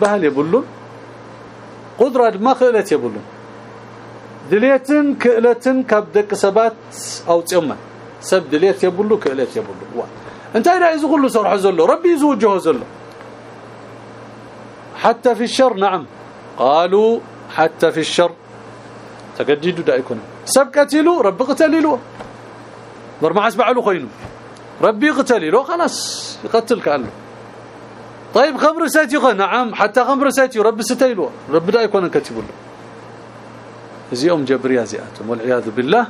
بهل يبلون؟ قدرة ما خلت يبلون. دليتن كلتن كبدك سبات أو تيما سب دليت يبلو كلت يبلو. انت اذا يزغل صرح زلو. ربي يزوجه زلو. حتى في الشر نعم. قالوا حتى في الشر. تجددوا دا يكون. سب قتلوا رب قتلوا برما اسبعوا خينو. ربي قتلوا خلاص. يقتلك قال طيب خمر ساتي نعم حتى خمر ساتي رب ستيلو. رب دا يكون كتب له. زيهم جبريا زياتهم والعياذ بالله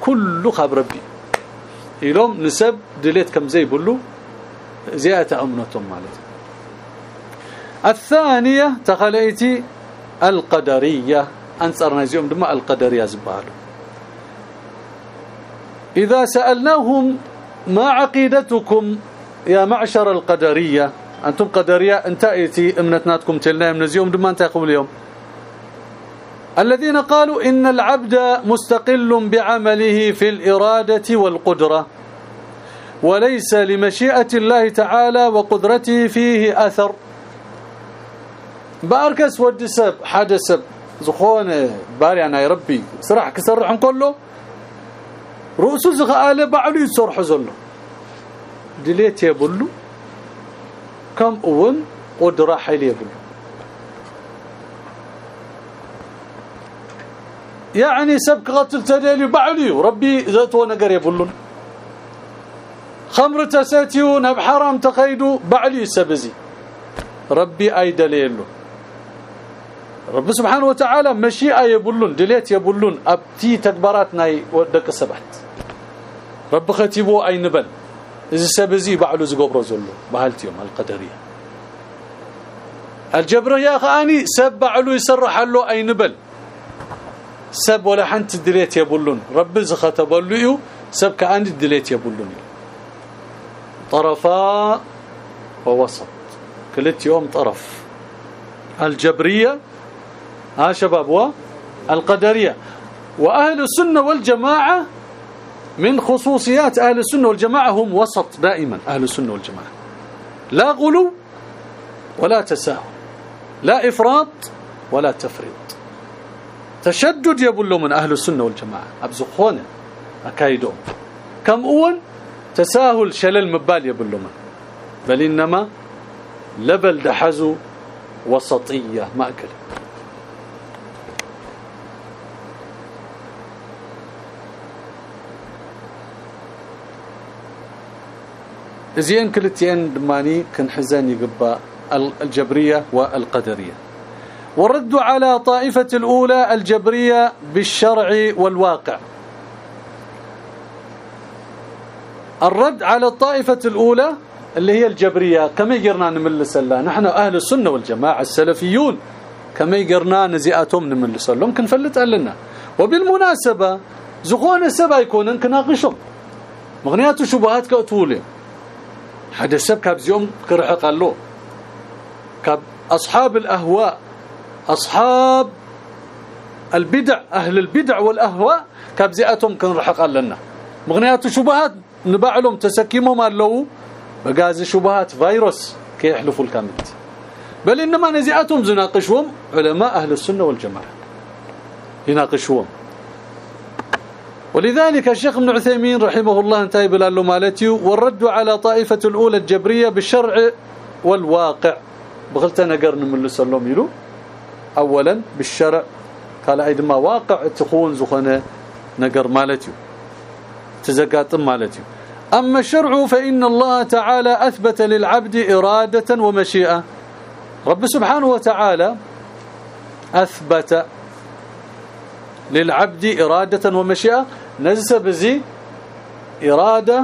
كل خبر ربي. يلوم نسب دليت كم زي بلو زيادة أمنتهم مالتهم الثانية تخليتي القدرية. أنصرنا زيهم دم القدرية زبالو. إذا سألناهم ما عقيدتكم يا معشر القدرية أنتم قدرية انتأتي أمنتناتكم تلنا من زيهم دم أنت يقول اليوم. الذين قالوا إن العبد مستقل بعمله في الإرادة والقدرة وليس لمشيئة الله تعالى وقدرته فيه أثر. باركس ودي سب حدا سب. زخونة باري أنا ربي. سرح كسرحن كله. رؤسه زخاله بعلو يسرح زله دليت يبلو كم أون قدرة حيل يبلو يعني سبك قتل تدلي بعلي ربي ذاتو نقر يبلون خمر تساتيو نب حرام تقيدو بعلي سبزي. ربي أي دليله رب سبحانه وتعالى مشيئه يبلون دليت يبلون أبتي تكبرات ناي ودق سبعت رب ختيبو أي نبل. اذا سبزي بعلو زلو بهالتيوم القدريه الجبر يا اخاني سب بعلو يسرح له اي نبل سب ولا حنت دليت يبلون رب زختبلو سب كان دليت يبلون طرفا ووسط كلت يوم طرف الجبريه ها شباب والقدريه واهل السنة والجماعه من خصوصيات أهل السنة والجماعة هم وسط دائما أهل السنة والجماعة. لا غلو ولا تساهل لا إفراط ولا تفريط. تشدد يبلو من أهل السنة والجماعة. ابزخونه أكايدهم. كم أول؟ تساهل شلل مبال يبلو من. بل إنما لبل دحزوا وسطية ماكل زين كلتين دماني كنحزان يقبا الجبرية والقدرية. والرد على طائفة الأولى الجبرية بالشرع والواقع. الرد على الطائفة الأولى اللي هي الجبرية كما يقرنا نملس الله. نحن أهل السنة والجماعة السلفيون كما يقرنا نزيئاتهم نملس لهم كنفلت لنا وبالمناسبة زخون السبا يكون كناقشهم. مغنيات شبهات كأتولي. حدا سب كاب زيوم كرحق له كاب أصحاب الأهواء أصحاب البدع أهل البدع والأهواء كاب زياتهم كنرحق لنا مغنيات شبهات نبعلهم تسكيمهم اللو بغاز شبهات فيروس كيحلفوا الكامت بل انما نزياتهم زناقشهم علماء أهل السنة والجماعه يناقشوهم ولذلك الشيخ ابن عثيمين رحمه الله انتهى بلال مالتي والرد على طائفة الأولى الجبرية بالشرع والواقع. بغلت نقر نملس لهم يلو. اولا بالشرع. قال ايد ما واقع تخون زخنه نقر مالتي تزقات مالتي أما الشرع فإن الله تعالى أثبت للعبد إرادة ومشيئة. رب سبحانه وتعالى أثبت للعبد إرادة ومشيئة. نزس بزي إرادة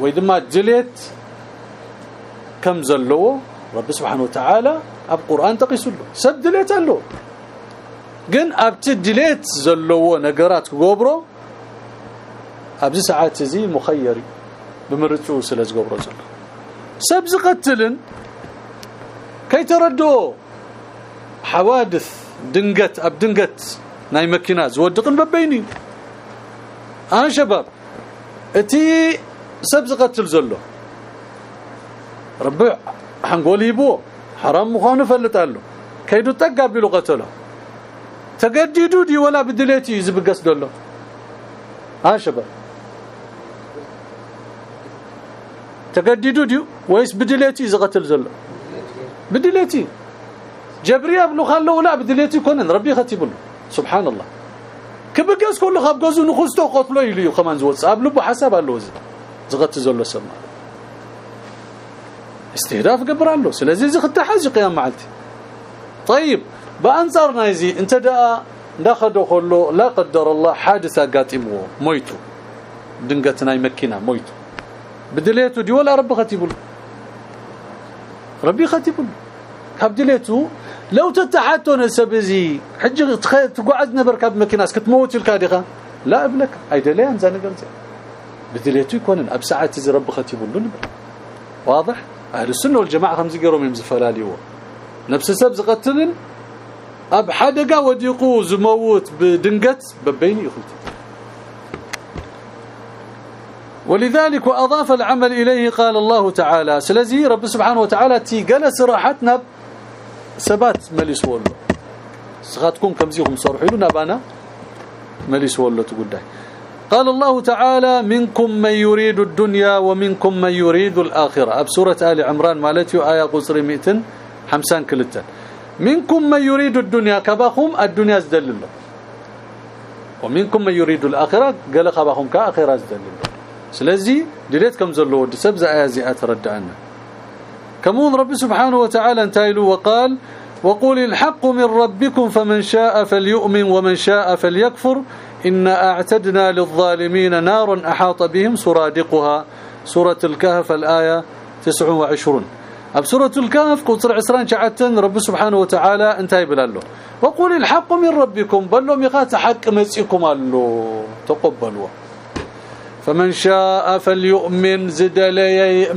ويدما جليت كم زلو. رب سبحانه وتعالى أب قرآن تقيس له. سد ليت له. جن ابتدليت زلو نغرات غبرو ابزي ساعات زي مخيري بمرتو سلاز غبرو زلو. سبز قتلن. كي تردو. حوادث. دنقت. أب دنقت. ناي مكينا زودقن ببيني أنا شباب اتي سبزقت زلو ربع حنقول يبو حرام مخانو فلتالو كيدو طقا بلغتلو تجددوا دي ولا بدليتي يزبقس دولو ها شباب تجددوا دي ويس بدليتي يزقتل زلو بدليتي جبريه بلو خلو لا بدليتي كونن ربي ختي بلو سبحان الله. كبقاس كل خاب غزو نخستو قتلو يليو كمان زوص ابلو بحسب الله زغت زلو سما استهداف قبرالو سلازي زي خت حاجة قيام معلتي. طيب بانصارنا يزي انت دا داخدو كله لا قدر الله حادثة قاتمو مويتو. دنقتنا مكينة مويتو. بدليتو دي ولا رب ختيب له ربي ختيب له كبدليتو لو تتحتون السبزي حج تقعد نبركب مكينه كتموت الكادخه لا ابلك ايدلي انزا نقلت بدليتو يكون ابساعه زي رب ختيب له واضح؟ أهل السنة والجماعة خمس يمزفلالي هو. نفس سبز قتلن أب حدقة وديقو زموت بدنقت ببين يخلت ولذلك وأضاف العمل إليه قال الله تعالى سلازي رب سبحانه وتعالى تي جلس راحتنا سبات مليس ولو. سخاتكم كمزيهم صرحوا لنا بانا مليس ولو تقول. قال الله تعالى منكم من يريد الدنيا ومنكم من يريد الآخرة. أب سورة آل عمران مالتي آية قصر 250 كلتا منكم من يريد الدنيا كباخم الدنيا زدلل ومنكم من يريد الآخرة قال كباخم كآخرة زدلل سلازي دليت كم زلو ود سبز ايازي اتردعنا كمون رب سبحانه وتعالى انتايلو وقال وقول الحق من ربكم فمن شاء فليؤمن ومن شاء فليكفر إنا أعتدنا للظالمين نارا أحاط بهم سرادقها. سورة الكهف الآية 29 أب سورة الكهف قصر عسران شعتن رب سبحانه وتعالى انتهي بلالو. وقول الحق من ربكم بلو ميقات حق مسيكم الله تقبلوا. فمن شاء فليؤمن زد لي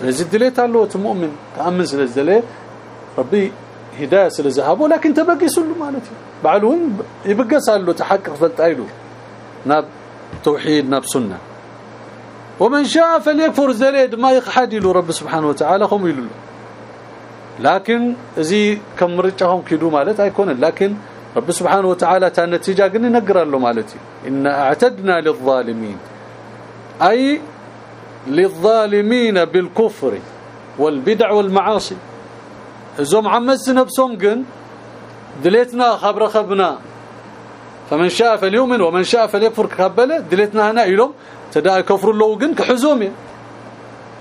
يؤمن زد لي تعالوا مؤمن تامن سلازلي ربي هدايه سلذهب ولكن تبقي سلو مالتي بعلون يبقى سالو تحقق فلتايلو ناب توحيد ناب سنه ومن شاء فليكفر زليد ما يقحد له رب سبحانه وتعالى هم يلو لكن زي كم رجعهم كيدو مالت ايكون لكن رب سبحانه وتعالى تا نتيجه قلنا نقرا له مالتي ان اعتدنا للظالمين أي للظالمين بالكفر والبدع والمعاصي. زوم عمس نفسهم قن دليتنا خبر خبنا فمن شاء فليؤمن ومن شاء فليكفر كقبله دليتنا هنا يلوم تدا كفر قن كحزومي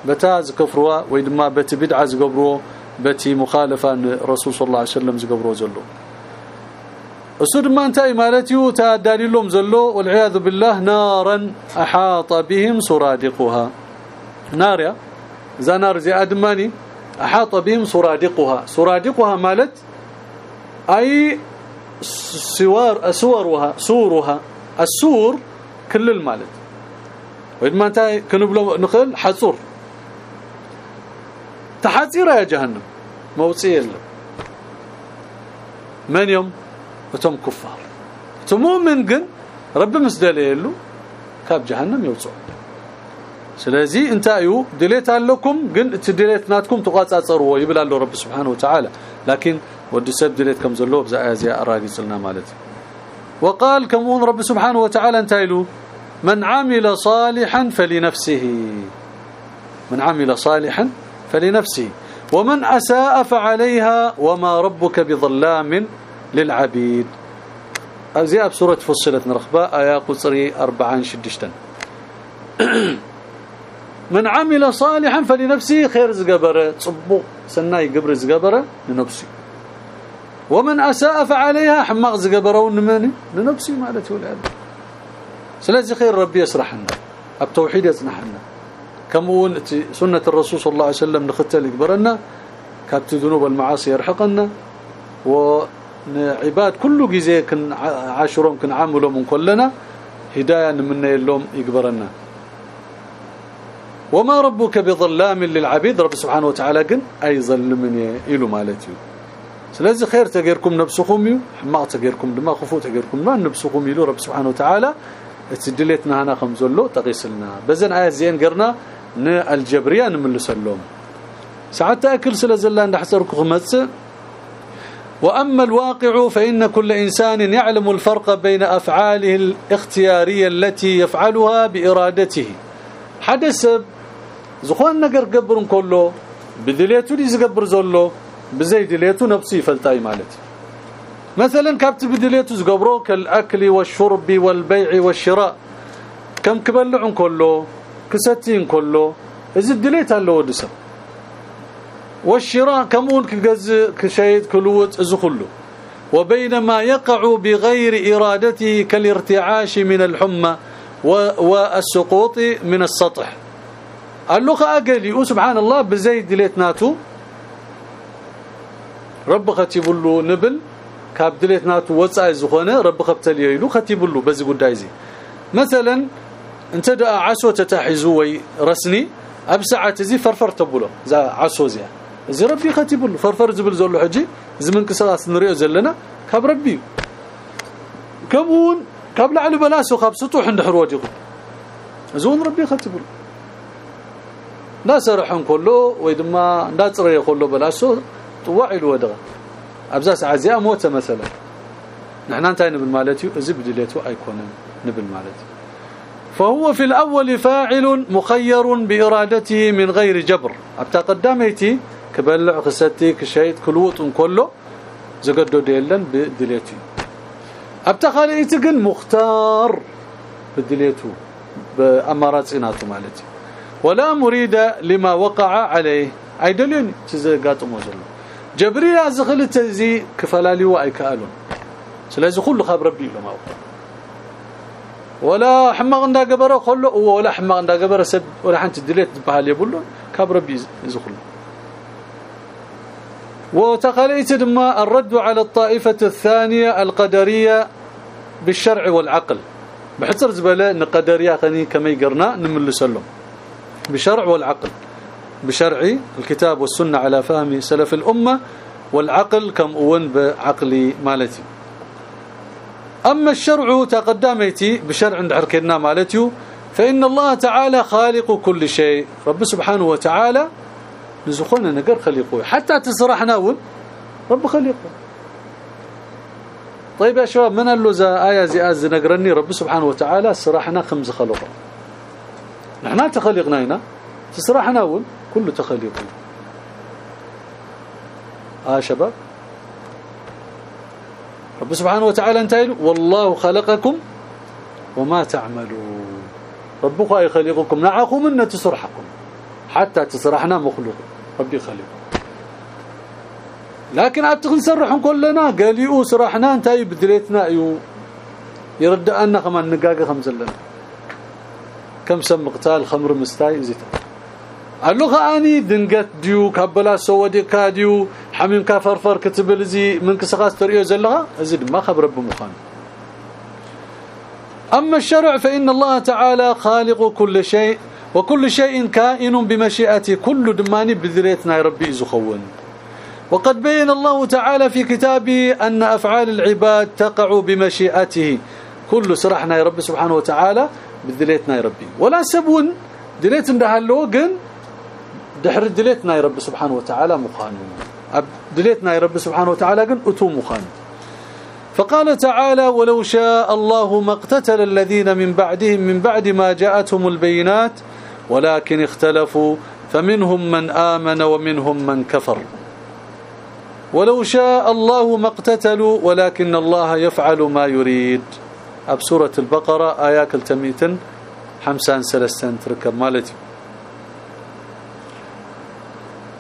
بتاز كفروا ويدما بت بدعه زقبرو بتي مخالفه الرسول صلى الله عليه وسلم زقبرو زلو اسود ما انتهي مالتي تعدالي لهم زلو والعياذ بالله نارا احاط بهم سرادقها نار ذا نار زي ادماني أحاط بهم سرادقها. سرادقها مالت؟ أي سوار اسورها سورها. السور كل المالت. وإذ ما انتهي كنبلو نخل حصور. تحذير يا جهنم. موصيه من يوم؟ وتم كفار. تمؤمن قن رب مسدليلو كاب جهنم يوصو سلازي انت ايو دليت لكم قن تدليتناتكم تقاصصروا يبل الله رب سبحانه وتعالى لكن ودي سب دليت كم زلو بزازي اراغيصلنا مالت وقال كمون رب سبحانه وتعالى انتايلو من عمل صالحا فلنفسه من عمل صالحا فلنفسه ومن اساء فعليها وما ربك بظلام للعبيد زي بسوره فصلت نرخبا ايا قصري 40 شدشتن من عمل صالحا فلنفسه خير زغبره. صبو سناي قبر زغبره لنفسه ومن اساء فعليها حماق زغبره ونمني لنفسه مالته والعياذ سلازي خير ربي يسرحنا التوحيد يسنحنا كمون سنه الرسول صلى الله عليه وسلم نختل يقبرنا كابت ذنوب المعاصي يرحقنا و عباد كل جزء كن عاشرهم كن عاملوا من كلنا هدايه من يلوم يقبرنا وما ربك بظلام للعبيد رب سبحانه وتعالى كن اي ظلمني يلو مالتي سلازي خير تغيركم نفسكم يو حما تغيركم دما خفو تغيركم ما نفسكم يلو رب سبحانه وتعالى تدليتنا هنا خمزلو تقيسلنا بزن ايات زين قرنا الجبريه نملسلهم ساعات تاكل سلازلا ندحسرك خمص واما الواقع فإن كل إنسان يعلم الفرق بين افعاله الاختياريه التي يفعلها بارادته حدث زخون نجر قبر كله بدليته دي زقبر زلو بزي دليته نفسي فلتاي مالتي مثلا كابت بدليته زقبرو كالاكل والشرب والبيع والشراء كم كبلعن كله كستين كله اذا دليت له ودسه والشراء كمون كجز كشيء كلوت اذ كله وبينما يقع بغير ارادته كالارتعاش من الحمى والسقوط من السطح اللغة اقلي سبحان الله بزيد دليتناتو رب كتب له نبل. كاب دليتناتو وصاي زخونه. رب خبتليلو كتب له بزي غداي زي. مثلا انت دا عسو تتحزو وي رسني. ابسعه زي فرفر تبلو ذا عسو زي. زي ربي كتب له. فرفر زبل زلو حجي. زمن كساس نريو زلنا. كاب ربي. كمون كاب لعلو بلاسو خاب سطوح اندحر وجهه زون ربي كتب له لا سرحن كله ويدما نداصري كله بلاسو طوعل ودغ ابزاس عزيا موت مثلا نحن انت نبل مالتي ازي بدليته ايكون نبل مالتي فهو في الأول فاعل مخير بإرادته من غير جبر ابتا قداميتي كبلع خستي كشيت كلوط كله زقدو ديلن بدليتي ابتا خاليتي كن مختار بدليته بامارات صيناته مالتي ولا مريد لما وقع عليه. ايدلين تزغاطمو زلو جبريل زخلت زي كفلالي وايكالون سلازي كل خاب ربي لما وقع. ولا حمق اندا قبره كله ولا حمق اندا قبره سب ولا حنت دليت بحال يبلو كاب ربي يزخل وتقليت دما الرد على الطائفة الثانية القدرية بالشرع والعقل. بحصر زبله ان قدريه كما يقرنا نملسلهم بشرع والعقل. بشرع الكتاب والسنة على فهم سلف الأمة والعقل كم أون بعقلي مالتي. أما الشرع تقدميتي بشرع عند حركنا مالتي فإن الله تعالى خالق كل شيء. رب سبحانه وتعالى نزخونا نقر خليقه. حتى تصرحنا ون رب خليقه. طيب يا شباب من اللوزة آية زي آز نقرني؟ رب سبحانه وتعالى صرحنا خمس خلقه. نحن تخلقنا هنا. تسرحنا اول كله تخليق. آه شباب. رب سبحانه وتعالى انتهى والله خلقكم وما تعملون. ربكم أي خلقكم نعكم أن تسرحكم حتى تسرحنا مخلوق. ربي خلقكم لكن ابتغ نسرحهم كلنا. قاليو سرحنا انتهي بدليتنا يو. يرد ان كمان نقاقه خمسلنا كم سم قتال خمر مستاي زيت اللغة آني دنقت ديو كبلا سودي كاديو حميم كفرفر كتبل زي من كسخاس تريو زلها أزيد ما خبر رب مخان أما الشرع فإن الله تعالى خالق كل شيء وكل شيء كائن بمشيئته كل دماني بذريتنا ربي زخون وقد بين الله تعالى في كتابه أن أفعال العباد تقع بمشيئته كل سرحنا يا رب سبحانه وتعالى بدليتنا يا ربي. ولا سبون دليت اندهالو جن دحر دليتنا يا رب سبحانه وتعالى مخان دليتنا يا رب سبحانه وتعالى جن أتو مخان فقال تعالى ولو شاء الله ما اقتتل الذين من بعدهم من بعد ما جاءتهم البينات ولكن اختلفوا فمنهم من آمن ومنهم من كفر. ولو شاء الله ما اقتتلوا ولكن الله يفعل ما يريد. أب سورة البقرة ايات التميتن حمسان سلسان تركب مالتي.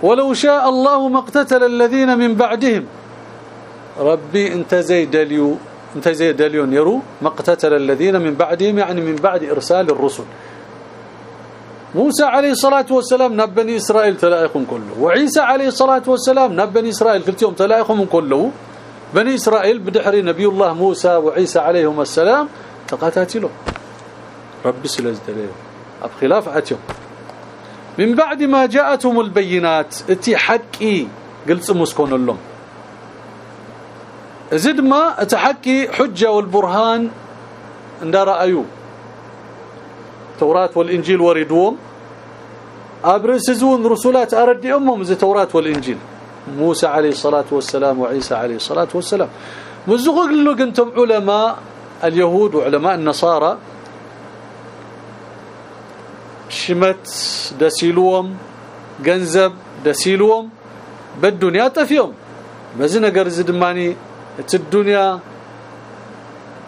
ولو شاء الله ما اقتتل الذين من بعدهم. ربي انت زي دليو انت زي دليون يرو ما اقتتل الذين من بعدهم يعني من بعد إرسال الرسل. موسى عليه الصلاة والسلام نبني إسرائيل تلائقهم كله. وعيسى عليه الصلاة والسلام نبني إسرائيل كل يوم تلائقهم كله. بني إسرائيل بدحري نبي الله موسى وعيسى عليهم السلام تقاتاتلو ربي سلزدليه اب خلاف اتيو من بعد ما جاءتهم البينات إتي حقي قلت مسكون لهم زد ما اتحكي حجة والبرهان اند رايو التوراة والإنجيل وردوهم. ابرس زون رسولات اردي امهم زي التوراة والإنجيل. موسى عليه الصلاة والسلام وعيسى عليه الصلاة والسلام. وزغق له أنتم علماء اليهود وعلماء النصارى شمت دسيلوم جنزب دسيلوم بالدنيا تفيهم بزي نجر زدماني الدنيا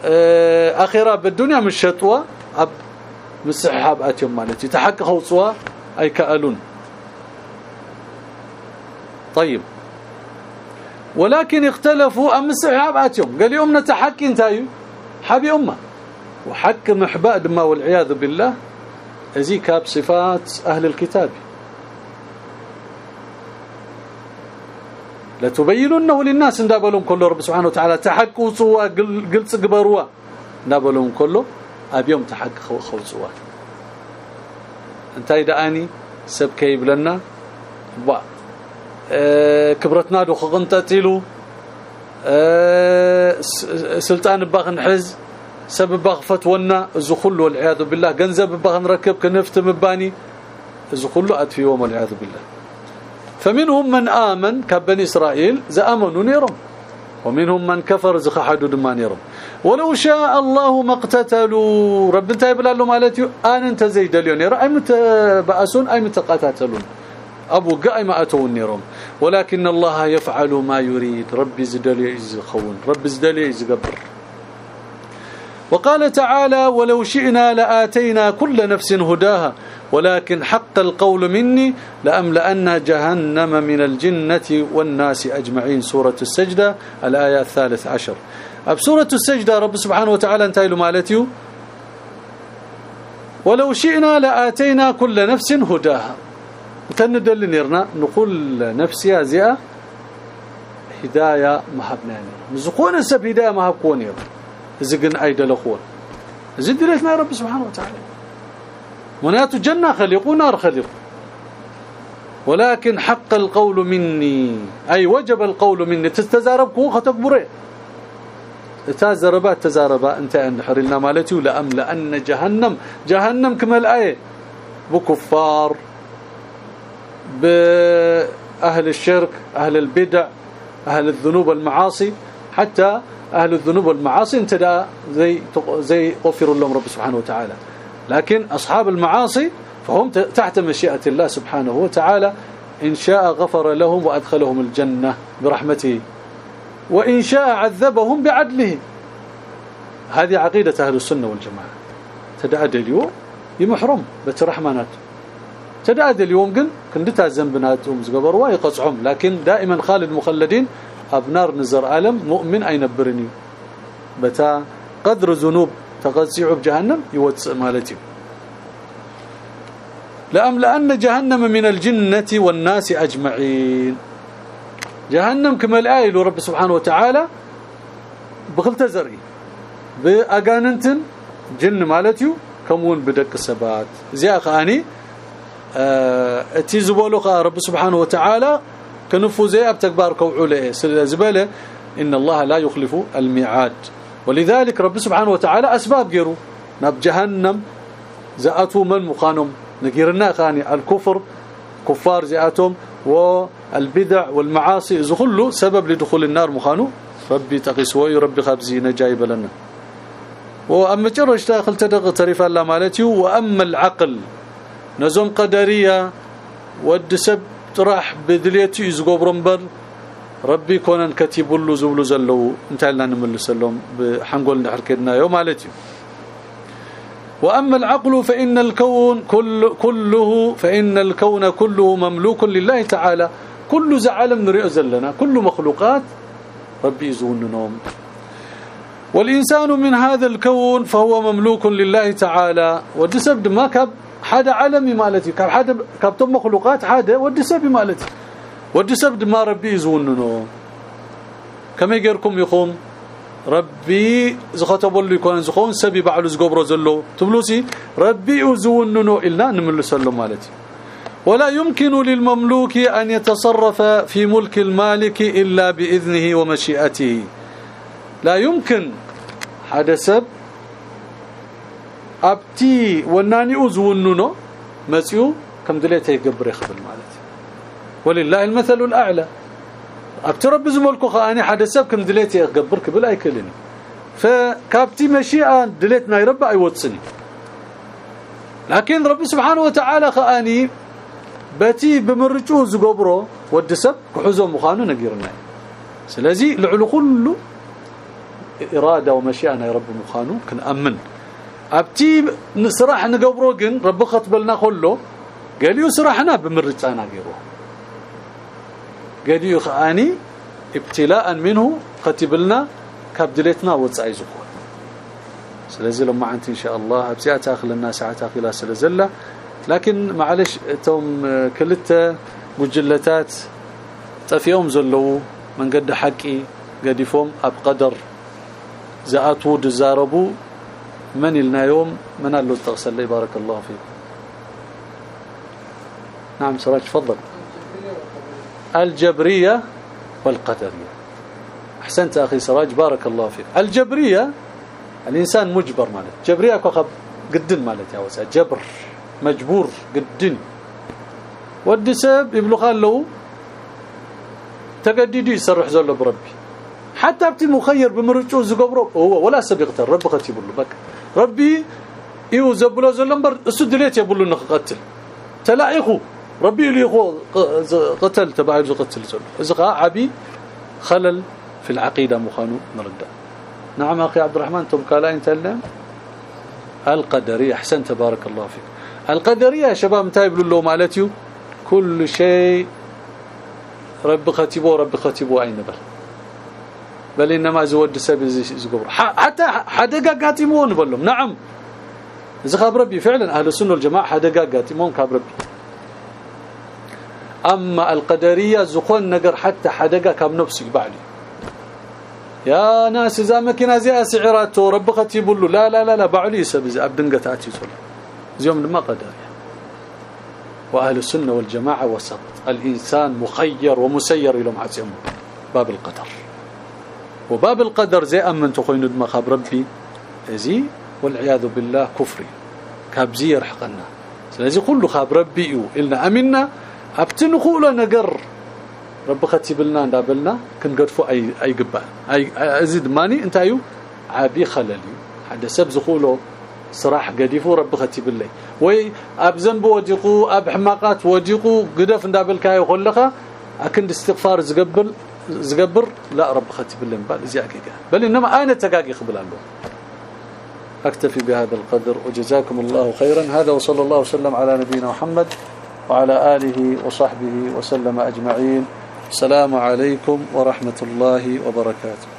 آه، آخرة بالدنيا مش شطوة مسحاب اتيوم مالتي تحققوا صوا أي كألون. ولكن اختلفوا أم مسحاب اتيهم قال يوم نتحكي انتايو حبي أمة. وحق محباء دما والعياذ بالله ازي كاب صفات أهل الكتاب. لتبيننه للناس اندابلهم كله رب سبحانه وتعالى تحقوا سوا قلص قبروا. اندابلهم كله أبيوم تحق خوصوا انتي داني سب كيب لنا با أه كبرتنا دو خقنطتيلو أه سلطان باغ نحز سبب باغ فتونا كله والعياذ بالله. جنزب باغ نركب كنفت مباني ذو كله اتفيهم والعياذ بالله. فمنهم من آمن كبني إسرائيل زامنوا نيرهم ومنهم من كفر زخحدوا دما نيرهم ولو شاء الله ما اقتتلوا. رب انت يبلال له مالتي أنا انت زيد اليون اي متباسون أي متقاتلون. أبو قاي ما أتوا نيرهم ولكن الله يفعل ما يريد. ربي زدلي يزخون ربي زدلي يزقبر وقال تعالى ولو شئنا لآتينا كل نفس هداها ولكن حق القول مني لأملأن جهنم من الجنة والناس أجمعين. سورة السجدة الآية الثالث عشر. أب سورة السجدة رب سبحانه وتعالى انتهي مالتي ولو شئنا لآتينا كل نفس هداها. تندل نيرنا. نقول نفسي ازيا هدايه مهبناني مزقون سب هدايه مهبكون زقن ايدلخون زدلتنا رب سبحانه وتعالى. منات جنة خلقوا نار خلقوا ولكن حق القول مني. أي وجب القول مني. تستزاربكم ختكبره تزاربات تزاربا أنت انحر لنا مالتي لام لأن جهنم. جهنم كما الايه بكفار. بأهل الشرك أهل البدع أهل الذنوب والمعاصي. حتى أهل الذنوب والمعاصي انت زي زي غفر لهم رب سبحانه وتعالى. لكن أصحاب المعاصي فهم تحت مشيئة الله سبحانه وتعالى. إن شاء غفر لهم وأدخلهم الجنة برحمته. وإن شاء عذبهم بعدله. هذه عقيدة أهل السنة والجماعة. تدعد اليوم يمحرم بترحمانات. تدعد اليوم قل كندتا ذنبناتهم زغبروا يقصعهم لكن دائما خالد مخلدين ابنار نزر ألم مؤمن اينبرني بتا قدر ذنوب تقصيع بجهنم يوتس مالتي لأم لأن جهنم من الجنة والناس أجمعين جهنم كما الآية رب سبحانه وتعالى بخلت زرعي بأقاننتن جن مالتيو كمون بدك السبات زي أخاني اتي زبولو رب سبحانه وتعالى كنفو زي ابتكبار كوعوله زباله إن الله لا يخلف الميعاد ولذلك رب سبحانه وتعالى أسباب غيره ناب جهنم زاتوا من مقانم نغيرنا خاني الكفر كفار زاتهم والبدع والمعاصي زخلوا سبب لدخول النار مخانو ربي تقسوي ربي خبزي نجايب لنا واما جرش داخل تدغ تريف الله مالتي واما العقل نزوم قدرية ود سب طرح بدليتي يزغبرن بر ربي كونن كتيبلو زبلو زلو. انت لنا نملسلهم بحنقول نحركنا يوم مالتي وأما العقل فإن الكون كل كله فإن الكون كله مملوك لله تعالى. كل زعلم نرئ زلنا. كل مخلوقات ربي يزوننهم والإنسان من هذا الكون فهو مملوك لله تعالى. ودسب ما كب حدا علمي مالتي. كب حدا كبتم مخلوقات حدا ودسب مالتي. ودي سبد ما ربي يزوننو. كما يغيركم يقوم ربي زخطب له يكون زخون سبي بعلو زغبرو زلو. تبلوسي؟ ربي يزوننو الا نملسلو مالتي. ولا يمكن للمملوك أن يتصرف في ملك المالك إلا بإذنه ومشيئته. لا يمكن. حدث ابتي وناني ازوننو مسيو كم دليته يقبر يخبل مالتي ولله المثل الاعلى ابترب زملكو خاني حدا سب كم دليته يقبر كبل اي كلني فكابتي مشيئه دليتنا يرب اي وصني لكن رب سبحانه وتعالى خاني بتي بمرجو زغبرو ودسب كحزو مخانو نغيرنا سلازي لعلو كله اراده ومشيئه يا رب مخانو كنامن أبتي نسرح نقبرو رب خطبلنا كله قال يو سرحنا بمرجانا غيره قال يو خاني ابتلاء منه كتبلنا كبدلتنا وصاي زكون سلازي لما انت إن شاء الله ابسيات اخر الناس ساعات اخر سلازله لكن معلش توم كلته مجلتات طفيهم زلو من قد حقي قديفهم أب قدر. زاتو دزاربو من لنا يوم؟ من اللي تغسل لي بارك الله فيك. نعم سراج تفضل. الجبرية والقدرية. أحسنت أخي سراج بارك الله فيك. الجبرية الإنسان مجبر مالت. جبرية كخب قدن مالت يا وسع. جبر مجبور قدن. ودي سب يبلغ له تقديدي يسرح زله بربي. حتى أبتي مخير بمرجو زقبرو هو ولا سبقت الرب كتب له بك. ربي يو زبلو زلمبر اسدليت يقول له قتل. تلاعيخو ربي اللي قتل تبع قتل زل إذا عبي خلل في العقيدة مخانو مردا نعم أخي عبد الرحمن تم كالاين تلم القدرية. أحسن تبارك الله فيك. القدرية يا شباب متى يقولوا له مالتيو؟ كل شيء رب ختبه رب ختبه أين بل؟ بل إنما زود سب زقبر. حتى حدقا قاتمون بلهم. نعم. إذا ربي فعلا أهل السنة والجماعة حدقا قاتمون كاب ربي. أما القدرية زخون نقر حتى حدقا كاب نفسي بعدي يا ناس إذا مكنا زي سعراته رب ختيب له لا لا لا لا بعلي سبز ابدنقتاتي صل زيوم ما قدر وأهل السنة والجماعة وسط. الإنسان مخير ومسير إلى معصيهم باب القدر. وباب القدر زي أمن تخوين دم خاب ربي زي والعياذ بالله كفري كابزي يرحقنا. لذلك كل خاب ربي إلنا امنا ابتنخوله نقر. رب ختبلنا اندابلنا كنقدفو اي أي قبا. اي أزيد ماني انتايو عابي خللي حدا سب زخولو صراح قديفو رب ختبلي وي أب ذنب وديقو أب حماقات وديقو قدف اندابلكا يخلخا اكن استغفار زقبل زقبر لا رب ختبلي بال زي بل إنما أنا تقاقي قبل له أكتفي بهذا القدر وجزاكم الله خيرا. هذا وصلى الله وسلم على نبينا محمد وعلى آله وصحبه وسلم أجمعين. السلام عليكم ورحمة الله وبركاته.